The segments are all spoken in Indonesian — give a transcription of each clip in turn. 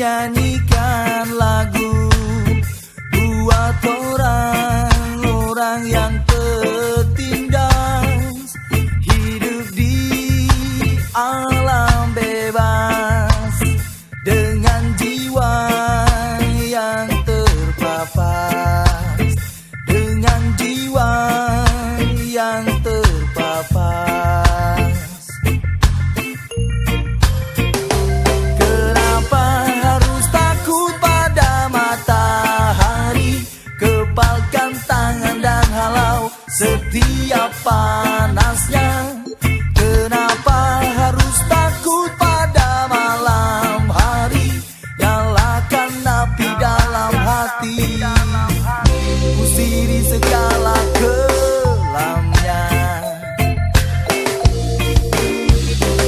mañana. Setiap panasnya Kenapa harus takut pada malam hari? Nyalakan api dalam hati. Usiri segala kelamnya.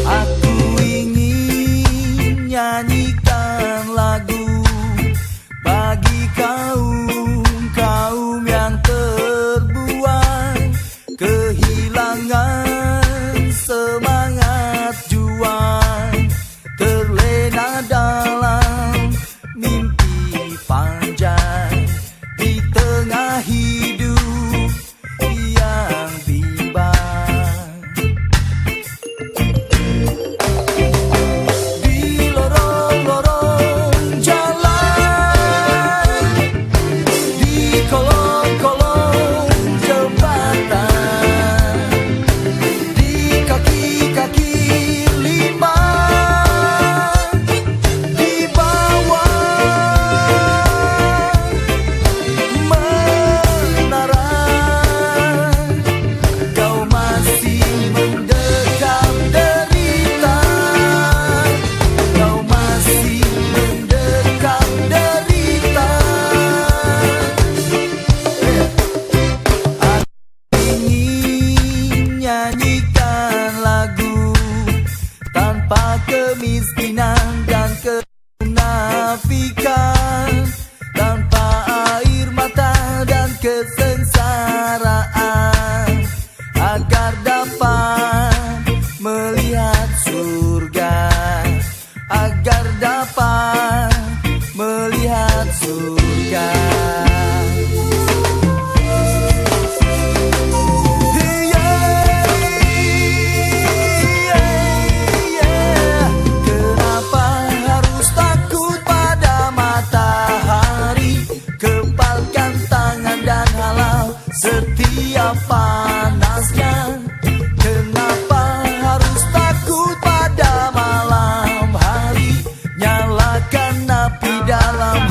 Aku ingin nyanyikan lagu Bagi kaum kemiskinan dan kemunafikan. Tanpa air mata dan kesengsaraan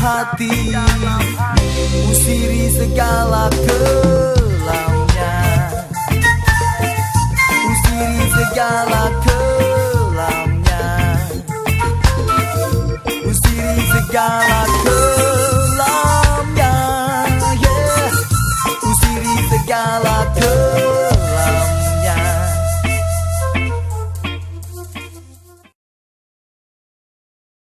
hati Usiri segala kelamnya Usiri segala kelamnya Usiri segala kelamnya